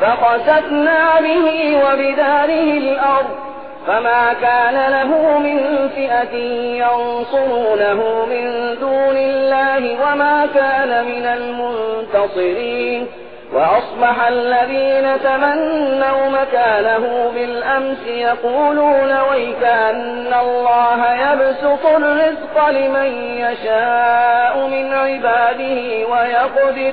فخسفنا به وبداره الأرض فما كان له من فئة ينصرونه من دون الله وما كان من المنتصرين وأصبح الذين تمنوا مكانه بالأمس يقولون ويك أن الله يبسط الرزق لمن يشاء من عباده ويقدر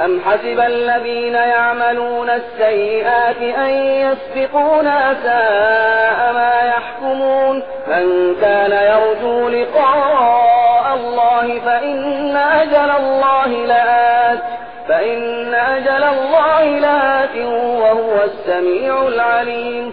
أم حسب الذين يعملون السيئات أن يسبقونا ساء ما يحكمون من كان يرجو لقاء الله فإن أجل الله لآت فإن أجل الله لآت وهو السميع العليم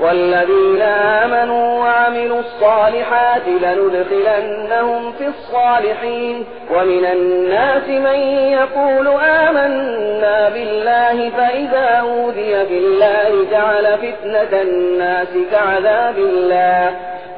والذين آمنوا وعملوا الصالحات لندخلنهم في الصالحين ومن الناس من يقول آمنا بالله فإذا أوذي بالله جعل فتنة الناس كعذاب الله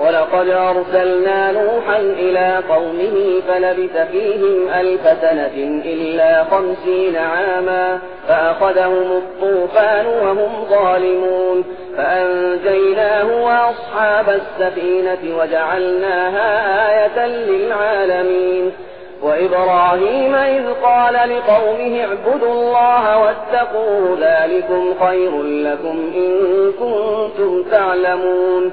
ولقد أرسلنا نوحا إلى قومه فلبث فيهم ألف سنة إلا خمسين عاما فأخذهم الطوفان وهم ظالمون فأنجيناه وأصحاب السفينة وجعلناها آية للعالمين وإبراهيم إذ قال لقومه اعبدوا الله واتقوا ذلكم خير لكم إن كنتم تعلمون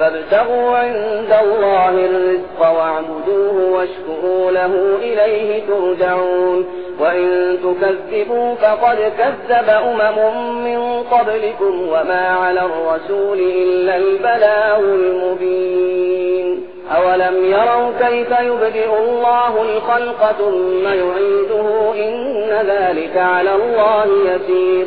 فابتغوا عند الله الرزق واعبدوه واشكروا له إليه ترجعون. وإن تكذبوا فقد كذب أمم من قبلكم وما على الرسول إلا البلاغ المبين. أولم يروا كيف يبدئ الله الخلق ثم يعيده إن ذلك على الله يسير.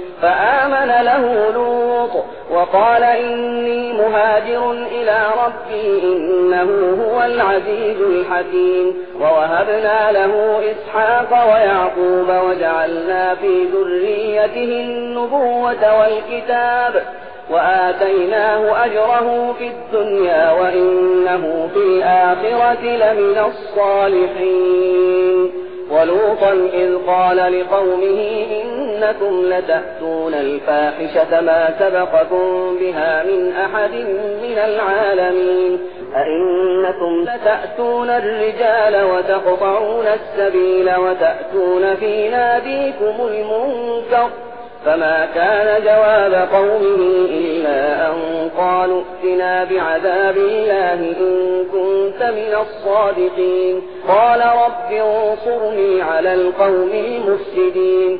فآمن له لوط وقال إني مهاجر إلى ربي إنه هو العزيز الحكيم ووهبنا له إسحاق ويعقوب وجعلنا في ذريته النبوة والكتاب وآتيناه أجره في الدنيا وإنه في الآخرة لمن الصالحين ولوطا إذ قال لقومه إنكم لتأتون الفاحشة ما سبقكم بها من أحد من العالمين أئنكم لتأتون الرجال وتقطعون السبيل وتأتون في ناديكم المنكر فما كان جواب قومه إلا أن قالوا ائتنا بعذاب الله إن كنت من الصادقين قال رب انصرني على القوم المفسدين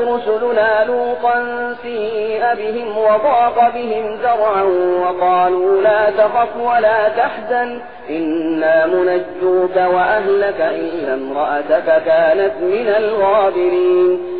رسلنا لوطا سيء بهم وضاق بهم ذرعا وقالوا لا تخف ولا تحزن إنا منجوك وأهلك إلا امرأتك كانت من الغابرين.